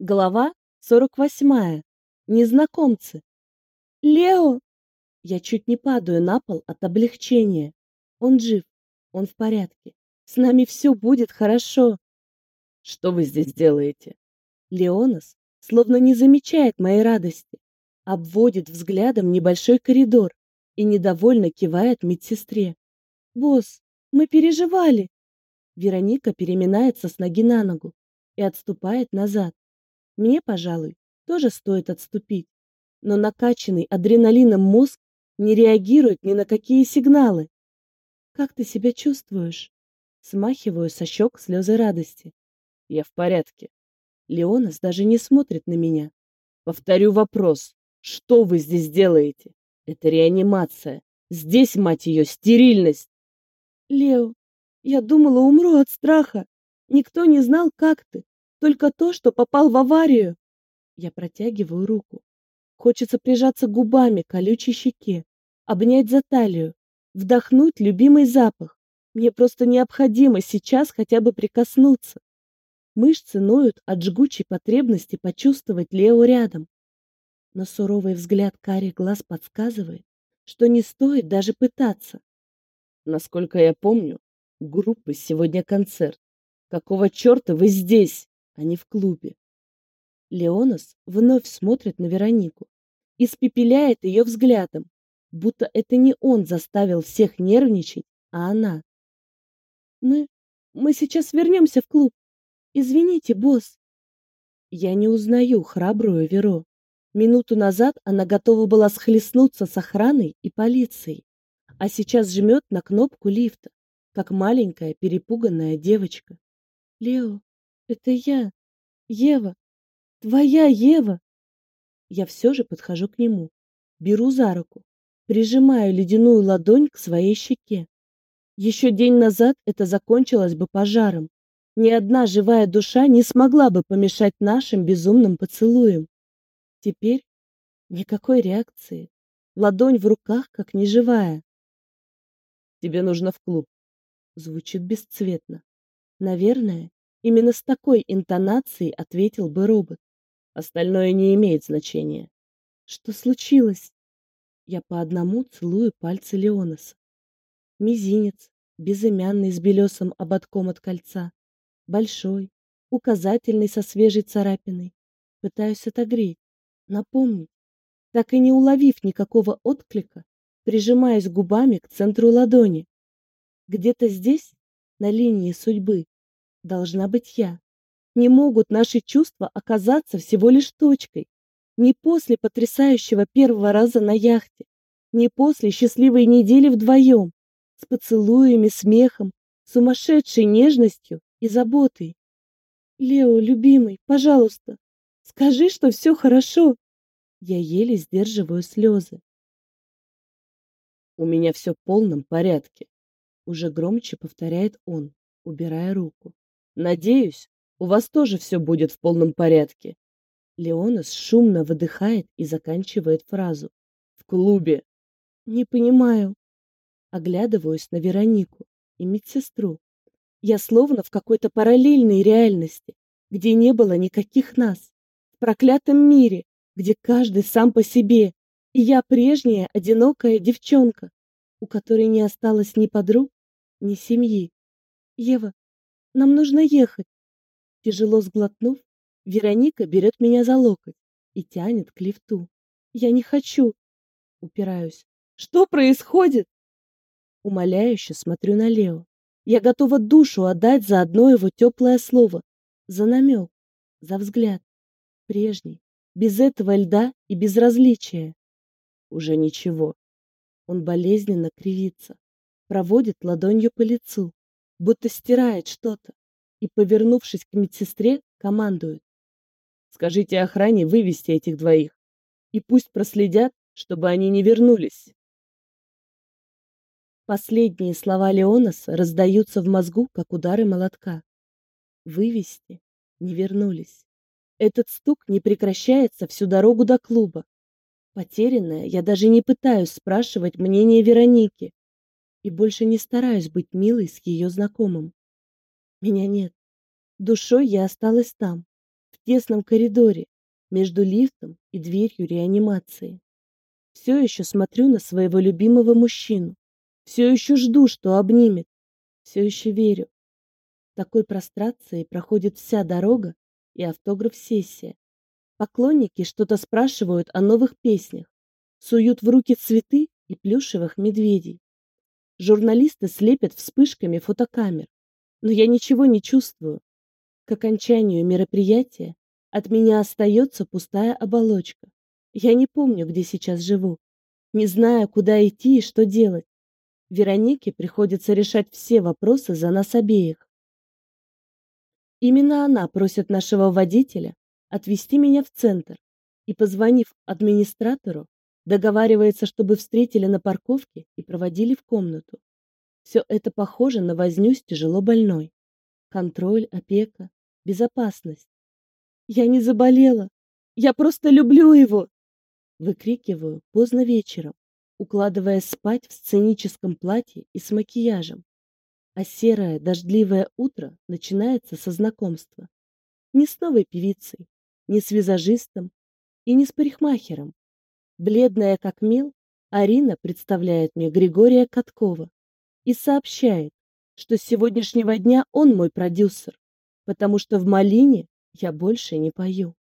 Глава 48. Незнакомцы. Лео! Я чуть не падаю на пол от облегчения. Он жив, он в порядке. С нами все будет хорошо. Что вы здесь делаете? Леонас словно не замечает моей радости, обводит взглядом небольшой коридор и недовольно кивает медсестре. Босс, мы переживали. Вероника переминается с ноги на ногу и отступает назад. Мне, пожалуй, тоже стоит отступить. Но накачанный адреналином мозг не реагирует ни на какие сигналы. Как ты себя чувствуешь? Смахиваю со щек слезы радости. Я в порядке. Леонас даже не смотрит на меня. Повторю вопрос. Что вы здесь делаете? Это реанимация. Здесь, мать ее, стерильность. Лео, я думала, умру от страха. Никто не знал, как ты. Только то, что попал в аварию. Я протягиваю руку. Хочется прижаться губами к колючей щеке, обнять за талию, вдохнуть любимый запах. Мне просто необходимо сейчас хотя бы прикоснуться. Мышцы ноют от жгучей потребности почувствовать Лео рядом. Но суровый взгляд карих глаз подсказывает, что не стоит даже пытаться. Насколько я помню, у группы сегодня концерт. Какого черта вы здесь? А не в клубе. Леонас вновь смотрит на Веронику, испепеляет ее взглядом, будто это не он заставил всех нервничать, а она. Мы... мы сейчас вернемся в клуб. Извините, босс. Я не узнаю храбрую Веро. Минуту назад она готова была схлестнуться с охраной и полицией, а сейчас жмет на кнопку лифта, как маленькая перепуганная девочка. Лео, это я, Ева, твоя Ева. Я все же подхожу к нему, беру за руку, прижимаю ледяную ладонь к своей щеке. Еще день назад это закончилось бы пожаром. Ни одна живая душа не смогла бы помешать нашим безумным поцелуям. Теперь никакой реакции. Ладонь в руках, как неживая. Тебе нужно в клуб. Звучит бесцветно. Наверное, Именно с такой интонацией ответил бы робот. Остальное не имеет значения. Что случилось? Я по одному целую пальцы Леонаса. Мизинец, безымянный с белесым ободком от кольца, большой, указательный со свежей царапиной. Пытаюсь отогреть, напомнить. Так и не уловив никакого отклика, прижимаясь губами к центру ладони. Где-то здесь, на линии судьбы, должна быть я. Не могут наши чувства оказаться всего лишь точкой. Не после потрясающего первого раза на яхте, не после счастливой недели вдвоем, с поцелуями, смехом, сумасшедшей нежностью и заботой. Лео, любимый, пожалуйста, скажи, что все хорошо. Я еле сдерживаю слезы. У меня все в полном порядке, уже громче повторяет он, убирая руку. Надеюсь, у вас тоже все будет в полном порядке. Леонас шумно выдыхает и заканчивает фразу. В клубе. Не понимаю. Оглядываюсь на Веронику и медсестру. Я словно в какой-то параллельной реальности, где не было никаких нас. В проклятом мире, где каждый сам по себе. И я прежняя одинокая девчонка, у которой не осталось ни подруг, ни семьи. Ева, нам нужно ехать. Тяжело сглотнув, Вероника берет меня за локоть и тянет к лифту. Я не хочу. Упираюсь. Что происходит? Умоляюще смотрю на Лео. Я готова душу отдать за одно его теплое слово, за намек, за взгляд. Прежний, без этого льда и безразличия. Уже ничего. Он болезненно кривится, проводит ладонью по лицу будто стирает что-то, и, повернувшись к медсестре, командует. «Скажите охране вывести этих двоих, и пусть проследят, чтобы они не вернулись». Последние слова Леонаса раздаются в мозгу, как удары молотка. Вывести не вернулись. Этот стук не прекращается всю дорогу до клуба. Потерянная, я даже не пытаюсь спрашивать мнение Вероники и больше не стараюсь быть милой с ее знакомым. Меня нет. Душой я осталась там, в тесном коридоре между лифтом и дверью реанимации. Все еще смотрю на своего любимого мужчину. Все еще жду, что обнимет. Все еще верю. В такой прострации проходит вся дорога и автограф-сессия. Поклонники что-то спрашивают о новых песнях, суют в руки цветы и плюшевых медведей. Журналисты слепят вспышками фотокамер, но я ничего не чувствую. К окончанию мероприятия от меня остается пустая оболочка. Я не помню, где сейчас живу, не знаю, куда идти и что делать. Веронике приходится решать все вопросы за нас обеих. Именно она просит нашего водителя отвезти меня в центр и, позвонив администратору, договаривается, чтобы встретили на парковке и проводили в комнату. Все это похоже на возню с тяжело больной. Контроль, опека, безопасность. Я не заболела. Я просто люблю его. Выкрикиваю поздно вечером, укладываясь спать в сценическом платье и с макияжем. А серое дождливое утро начинается со знакомства. Не с новой певицей, не с визажистом и не с парикмахером. Бледная как мел, Арина представляет мне Григория Каткова и сообщает, что с сегодняшнего дня он мой продюсер, потому что в Малине я больше не пою.